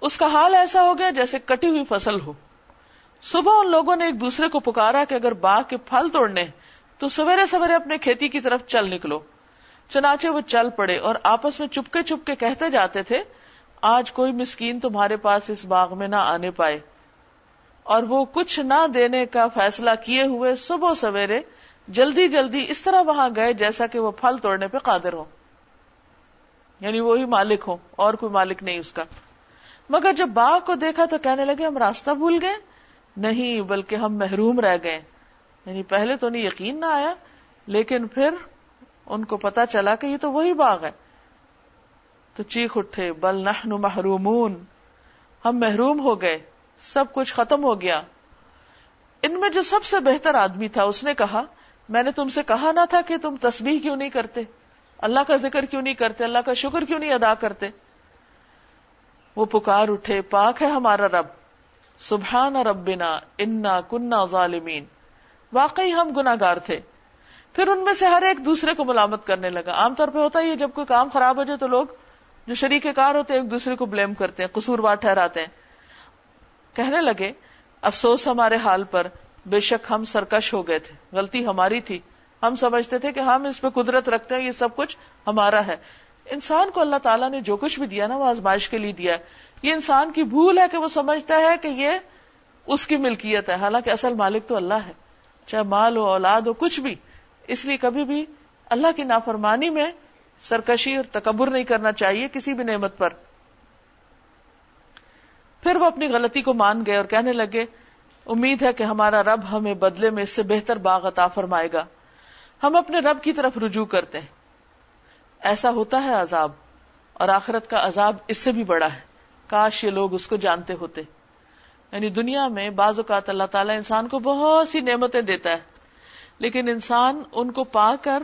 اس کا حال ایسا ہو گیا جیسے کٹی ہوئی فصل ہو۔ صبح ان لوگوں نے ایک دوسرے کو پکارا کہ اگر باغ کے پھل توڑنے، تو سویرے سویرے اپنے کھیتی کی طرف چل نکلو۔ چنانچہ وہ چل پڑے اور آپس میں چپکے چپکے کہتے جاتے تھے آج کوئی مسکین تمہارے پاس اس باغ میں نہ آنے پائے۔ اور وہ کچھ نہ دینے کا فیصلہ کیے ہوئے صبح سویرے جلدی جلدی اس طرح وہاں گئے جیسا کہ وہ پھل توڑنے پہ قادر ہو یعنی وہی مالک ہو اور کوئی مالک نہیں اس کا۔ مگر جب باغ کو دیکھا تو کہنے لگے، ہم راستہ بھول گئے؟ نہیں، بلکہ ہم محروم رہ گئے۔ یعنی پہلے تو نہیں یقین نہ آیا، لیکن پھر ان کو پتا چلا کہ یہ تو وہی باغ ہے۔ تو چیخ اٹھے، بل نحن محرومون۔ ہم محروم ہو گئے، سب کچھ ختم ہو گیا۔ ان میں جو سب سے بہتر آدمی تھا، اس نے کہا، میں نے تم سے کہا نہ تھا کہ تم تسبیح کیوں نہیں کرتے؟ اللہ کا ذکر کیوں نہیں کرتے؟ اللہ کا شکر کیوں نہیں ادا کرتے؟ وہ پکار اٹھے، پاک ہے ہمارا رب۔ سبحان ربنا، انا کننا ظالمین۔ واقعی ہم گناگار تھے۔ پھر ان میں سے ہر ایک دوسرے کو ملامت کرنے لگا۔ عام طور پہ ہوتا ہے جب کوئی کام خراب ہو جائے تو لوگ جو شریک کار ہوتے ہیں، ایک دوسرے کو بلیم کرتے ہیں قصور وار ٹھہراتے ہیں۔ کہنے لگے، افسوس ہمارے حال پر، بے شک ہم سرکش ہو گئے تھے، غلطی ہماری تھی۔ ہم سمجھتے تھے کہ ہم اس پہ قدرت رکھتے ہیں، یہ سب کچھ ہمارا ہے۔ انسان کو اللہ تعالیٰ نے جو کچھ بھی دیا نا، وہ آزمائش کے لیے دیا ہے۔ یہ انسان کی بھول ہے کہ وہ سمجھتا ہے کہ یہ اس کی ملکیت ہے۔ حالانکہ اصل مالک تو اللہ ہے، چاہے مال ہو، اولاد ہو، کچھ بھی۔ اس لیے کبھی بھی اللہ کی نافرمانی میں سرکشی اور تکبر نہیں کرنا چاہیے کسی بھی نعمت پر۔ پھر وہ اپنی غلطی کو مان گئے اور کہنے لگے، امید ہے کہ ہمارا رب ہمیں بدلے میں اس سے بہتر باغ عطا فرمائے گا۔ ہم اپنے رب کی طرف رجوع کرتے ہیں۔ ایسا ہوتا ہے عذاب، اور آخرت کا عذاب اس سے بھی بڑا ہے۔ کاش یہ لوگ اس کو جانتے ہوتے۔ یعنی دنیا میں بعض اوقات اللہ تعالیٰ انسان کو بہت سی نعمتیں دیتا ہے، لیکن انسان ان کو پا کر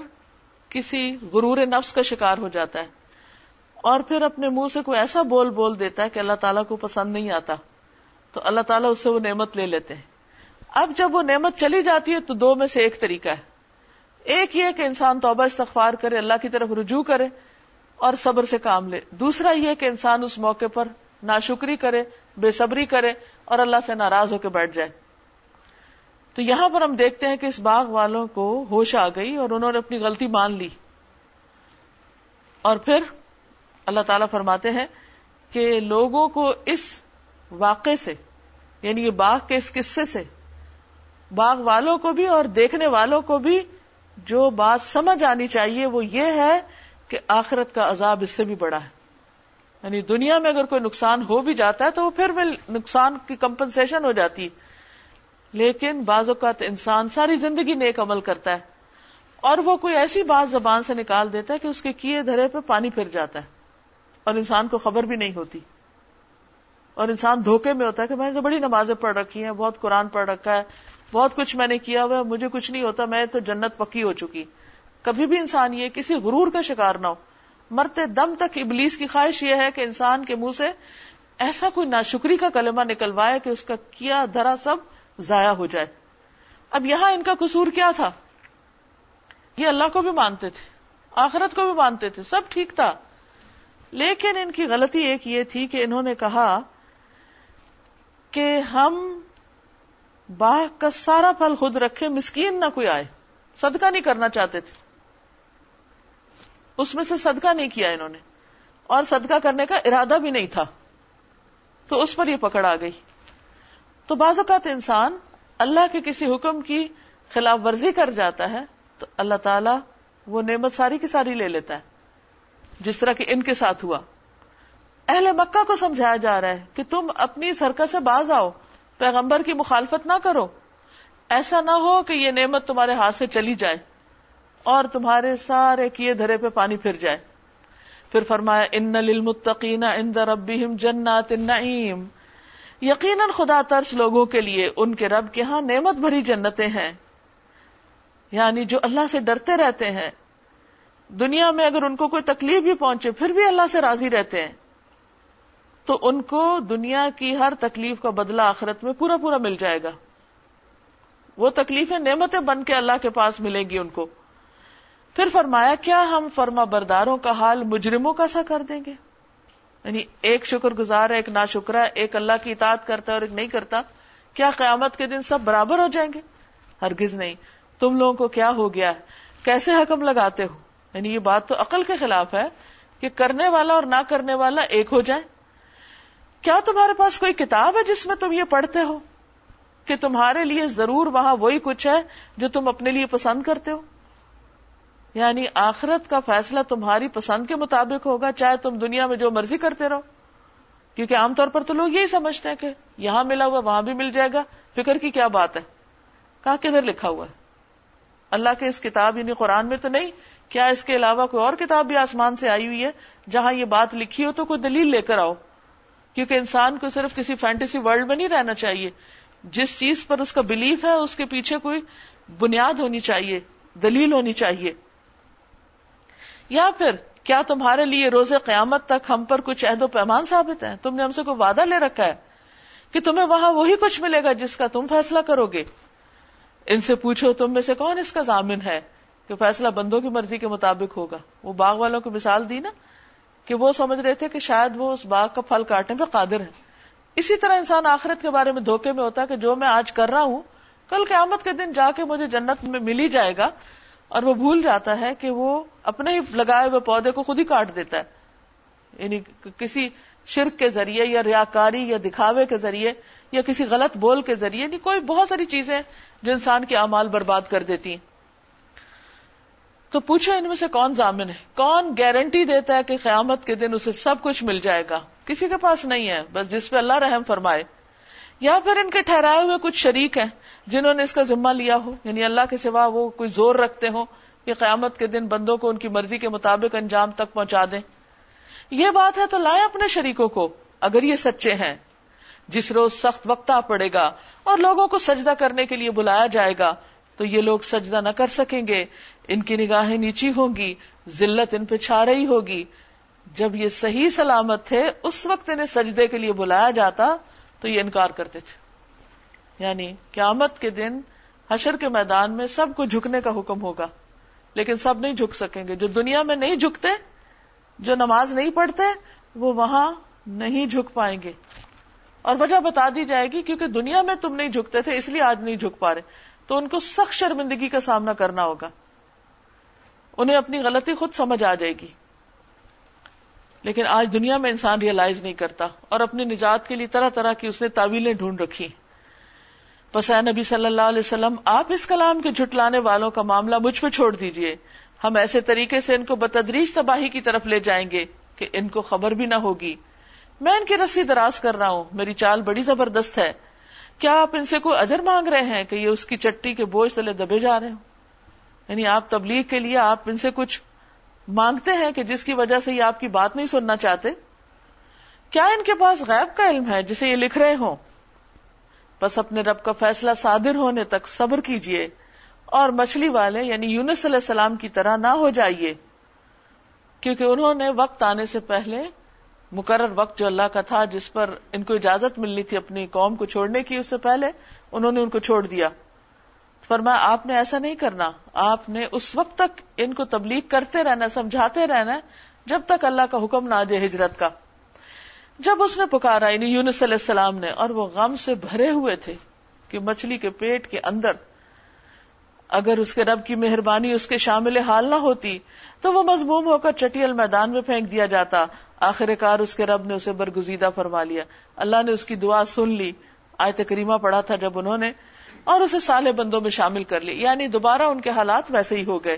کسی غرور نفس کا شکار ہو جاتا ہے اور پھر اپنے منہ سے کوئی ایسا بول بول دیتا ہے کہ اللہ تعالیٰ کو پسند نہیں آتا، تو اللہ تعالیٰ اس سے وہ نعمت لے لیتے ہیں۔ اب جب وہ نعمت چلی جاتی ہے تو دو میں سے ایک طریقہ ہے۔ ایک یہ کہ انسان توبہ استغفار کرے، اللہ کی طرف رجوع کرے اور صبر سے کام لے۔ دوسرا یہ کہ انسان اس موقع پر ناشکری کرے، بے صبری کرے اور اللہ سے ناراض ہو کے بیٹھ جائے۔ تو یہاں پر ہم دیکھتے ہیں کہ اس باغ والوں کو ہوش آ گئی اور انہوں نے اپنی غلطی مان لی۔ اور پھر اللہ تعالی فرماتے ہیں کہ لوگوں کو اس واقعے سے یعنی یہ باغ کے اس قصے سے، باغ والوں کو بھی اور دیکھنے والوں کو بھی جو بات سمجھ آنی چاہیے وہ یہ ہے کہ آخرت کا عذاب اس سے بھی بڑا ہے۔ یعنی دنیا میں اگر کوئی نقصان ہو بھی جاتا ہے تو وہ پھر نقصان کی کمپنسیشن ہو جاتی ہے۔ لیکن بعض اوقات انسان ساری زندگی نیک عمل کرتا ہے اور وہ کوئی ایسی بات زبان سے نکال دیتا ہے کہ اس کے کیے دھرے پہ پانی پھر جاتا ہے اور انسان کو خبر بھی نہیں ہوتی اور انسان دھوکے میں ہوتا ہے کہ میں نے تو بڑی نمازیں پڑھ رکھی ہیں، بہت قرآن پڑھ رکھا ہے، بہت کچھ میں نے کیا ہوا ہے، مجھے کچھ نہیں ہوتا، میں تو جنت پکی ہو چکی۔ کبھی بھی انسان یہ کسی غرور کا شکار نہ ہو۔ مرتے دم تک ابلیس کی خواہش یہ ہے کہ انسان کے منہ سے ایسا کوئی ناشکری کا کلمہ نکلوائے کہ اس کا کیا دھرا سب ضائع ہو جائے۔ اب یہاں ان کا قصور کیا تھا؟ یہ اللہ کو بھی مانتے تھے، آخرت کو بھی مانتے تھے، سب ٹھیک تھا۔ لیکن ان کی غلطی ایک یہ تھی کہ انہوں نے کہا کہ ہم باغ کا سارا پھل خود رکھے، مسکین نہ کوئی آئے۔ صدقہ نہیں کرنا چاہتے تھے۔ اس میں سے صدقہ نہیں کیا انہوں نے۔ اور صدقہ کرنے کا ارادہ بھی نہیں تھا۔ تو اس پر یہ پکڑ آ گئی۔ تو بعض اوقات انسان اللہ کے کسی حکم کی خلاف ورزی کر جاتا ہے تو اللہ تعالی وہ نعمت ساری کی ساری لے لیتا ہے۔ جس طرح کہ ان کے ساتھ ہوا۔ اہل مکہ کو سمجھایا جا رہا ہے کہ تم اپنی سرکہ سے باز آؤ، پیغمبر کی مخالفت نہ کرو۔ ایسا نہ ہو کہ یہ نعمت تمہارے ہاتھ سے چلی جائے اور تمہارے سارے کیے دھرے پہ پانی پھر جائے۔ پھر فرمایا، ان للمتقین عند ربهم جنات النعیم۔ یقیناً خدا ترس لوگوں کے لیے ان کے رب کے ہاں نعمت بھری جنتیں ہیں۔ یعنی جو اللہ سے ڈرتے رہتے ہیں۔ دنیا میں اگر ان کو کوئی تکلیف بھی پہنچے، پھر بھی اللہ سے راضی رہتے ہیں۔ تو ان کو دنیا کی ہر تکلیف کا بدلہ آخرت میں پورا پورا مل جائے گا۔ وہ تکلیفیں، نعمتیں بن کے اللہ کے پاس ملیں گی ان کو۔ پھر فرمایا، کیا ہم فرما برداروں کا حال مجرموں کا سا کر دیں گے؟ یعنی ایک شکر گزار ہے، ایک نا شکر ہے، ایک اللہ کی اطاعت کرتا ہے اور ایک نہیں کرتا، کیا قیامت کے دن سب برابر ہو جائیں گے؟ ہرگز نہیں۔ تم لوگوں کو کیا ہو گیا؟ ہے کیسے حکم لگاتے ہو؟ یعنی یہ بات تو عقل کے خلاف ہے کہ کرنے والا اور نہ کرنے والا ایک ہو جائے کیا تمہارے پاس کوئی کتاب ہے جس میں تم یہ پڑھتے ہو کہ تمہارے لیے ضرور وہاں وہی کچھ ہے جو تم اپنے لیے پسند کرتے ہو؟ یعنی آخرت کا فیصلہ تمہاری پسند کے مطابق ہوگا، چاہے تم دنیا میں جو مرضی کرتے رہو۔ کیونکہ عام طور پر تو لوگ یہی سمجھتے ہیں کہ یہاں ملا ہوا وہاں بھی مل جائے گا۔ فکر کی کیا بات ہے؟ کہاں کدھر لکھا ہوا ہے۔ اللہ کے اس کتاب یعنی قرآن میں تو نہیں، کیا اس کے علاوہ کوئی اور کتاب بھی آسمان سے آئی ہوئی ہے؟ جہاں یہ بات لکھی ہو تو کوئی دلیل لے کر آؤ۔ کیونکہ انسان کو صرف کسی فینٹیسی ورلڈ میں نہیں رہنا چاہیے۔ جس چیز پر اس کا بلیف ہے، اس کے پیچھے کوئی بنیاد ہونی چاہیے، دلیل ہونی چاہیے۔ یا پھر کیا تمہارے لیے روز قیامت تک ہم پر کچھ عہد و پیمان ثابت ہے تم نے ہم سے کوئی وعدہ لے رکھا ہے کہ تمہیں وہاں وہی کچھ ملے گا جس کا تم فیصلہ کرو گے؟ ان سے پوچھو تم میں سے کون اس کا ضامن ہے کہ فیصلہ بندوں کی مرضی کے مطابق ہوگا؟ وہ باغ والوں کو مثال دی نا کہ وہ سمجھ رہے تھے کہ شاید وہ اس باغ کا پھل کاٹنے پہ قادر ہے اسی طرح انسان آخرت کے بارے میں دھوکے میں ہوتا ہے کہ جو میں آج کر رہا ہوں، کل قیامت کے دن جا کے مجھے جنت میں مل ہی جائے گا۔ اور وہ بھول جاتا ہے کہ وہ اپنے ہی لگائے ہوئے پودے کو خود ہی کاٹ دیتا ہے۔ یعنی کسی شرک کے ذریعے یا ریاکاری یا دکھاوے کے ذریعے یا کسی غلط بول کے ذریعے یعنی کوئی بہت ساری چیزیں جو انسان کے اعمال برباد کر دیتی ہیں۔ تو پوچھو ان میں سے کون ضامن ہے؟ کون گارنٹی دیتا ہے کہ قیامت کے دن اسے سب کچھ مل جائے گا؟ کسی کے پاس نہیں ہے، بس جس پہ اللہ رحم فرمائے۔ یا پھر ان کے ٹھہرائے ہوئے کچھ شریک ہیں جنہوں نے اس کا ذمہ لیا ہو یعنی اللہ کے سوا وہ کوئی زور رکھتے ہو کہ قیامت کے دن بندوں کو ان کی مرضی کے مطابق انجام تک پہنچا دیں۔ یہ بات ہے تو لائیں اپنے شریکوں کو، اگر یہ سچے ہیں۔ جس روز سخت وقت آ پڑے گا اور لوگوں کو سجدہ کرنے کے لیے بلایا جائے گا، تو یہ لوگ سجدہ نہ کر سکیں گے۔ ان کی نگاہیں نیچی ہوگی ذلت ان پہ چھا رہی ہوگی۔ جب یہ صحیح سلامت تھے اس وقت انہیں سجدے کے لیے بلایا جاتا تو یہ انکار کرتے تھے۔ یعنی قیامت کے دن حشر کے میدان میں سب کو جھکنے کا حکم ہوگا۔ لیکن سب نہیں جھک سکیں گے۔ جو دنیا میں نہیں جھکتے، جو نماز نہیں پڑھتے، وہ وہاں نہیں جھک پائیں گے۔ اور وجہ بتا دی جائے گی کیونکہ دنیا میں تم نہیں جھکتے تھے، اس لیے آج نہیں جھک پا رہے۔ تو ان کو سخت شرمندگی کا سامنا کرنا ہوگا۔ انہیں اپنی غلطی خود سمجھ آ جائے گی۔ لیکن آج دنیا میں انسان ریئلائز نہیں کرتا اور اپنی نجات کے لیے طرح طرح کی اس نے تعویلیں ڈھونڈ رکھی پس نبی صلی اللہ علیہ وسلم، آپ اس کلام کے جھٹلانے والوں کا معاملہ مجھ پہ چھوڑ دیجیے۔ ہم ایسے طریقے سے ان کو بتدریج تباہی کی طرف لے جائیں گے کہ ان کو خبر بھی نہ ہوگی۔ میں ان کی رسی دراز کر رہا ہوں، میری چال بڑی زبردست ہے۔ کیا آپ ان سے کوئی اجر مانگ رہے ہیں کہ یہ اس کی چٹی کے بوجھ تلے دبے جا رہے ہوں؟ یعنی آپ تبلیغ کے لیے آپ ان سے کچھ مانگتے ہیں کہ جس کی وجہ سے یہ آپ کی بات نہیں سننا چاہتے؟ کیا ان کے پاس غیب کا علم ہے جسے یہ لکھ رہے ہوں؟ بس اپنے رب کا فیصلہ صادر ہونے تک صبر کیجیے اور مچھلی والے یعنی یونس علیہ السلام کی طرح نہ ہو جائیے، کیونکہ انہوں نے وقت آنے سے پہلے مقرر وقت جو اللہ کا تھا جس پر ان کو اجازت ملنی تھی اپنی قوم کو چھوڑنے کی، اس سے پہلے انہوں نے ان کو چھوڑ دیا۔ فرمایا، آپ نے ایسا نہیں کرنا۔ آپ نے اس وقت تک ان کو تبلیغ کرتے رہنا، سمجھاتے رہنا، جب تک اللہ کا حکم نہ آ جائے ہجرت کا۔ جب اس نے پکارا یعنی یونس علیہ السلام نے، اور وہ غم سے بھرے ہوئے تھے کہ مچھلی کے پیٹ کے اندر اگر اس کے رب کی مہربانی، اس کے شامل حال نہ ہوتی، تو وہ مضموم ہو کر چٹیل میدان میں پھینک دیا جاتا۔ آخر کار اس کے رب نے اسے برگزیدہ فرما لیا۔ اللہ نے اس کی دعا سن لی۔ آیت کریمہ پڑھا تھا جب انہوں نے اور اسے سالے بندوں میں شامل کر لی۔ یعنی دوبارہ ان کے حالات ویسے ہی ہو گئے۔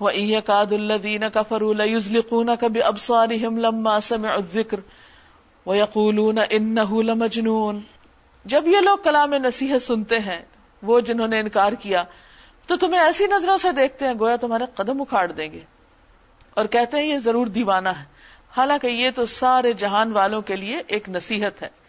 وَإِيَّكَادُ الَّذِينَ كَفَرُوا لَيُزْلِقُونَكَ بِأَبْصَارِهِمْ لَمَّا سَمِعُوا الذِّكْرِ وَيَقُولُونَ إِنَّهُ لَمَجْنُونَ۔ جب یہ لوگ کلام نصیحت سنتے ہیں، وہ جنہوں نے انکار کیا، تو تمہیں ایسی نظروں سے دیکھتے ہیں، گویا تمہارے قدم اکھاڑ دیں گے۔ اور کہتے ہیں یہ ضرور دیوانہ ہے۔ حالانکہ یہ تو سارے جہان والوں کے لیے ایک نصیحت ہے۔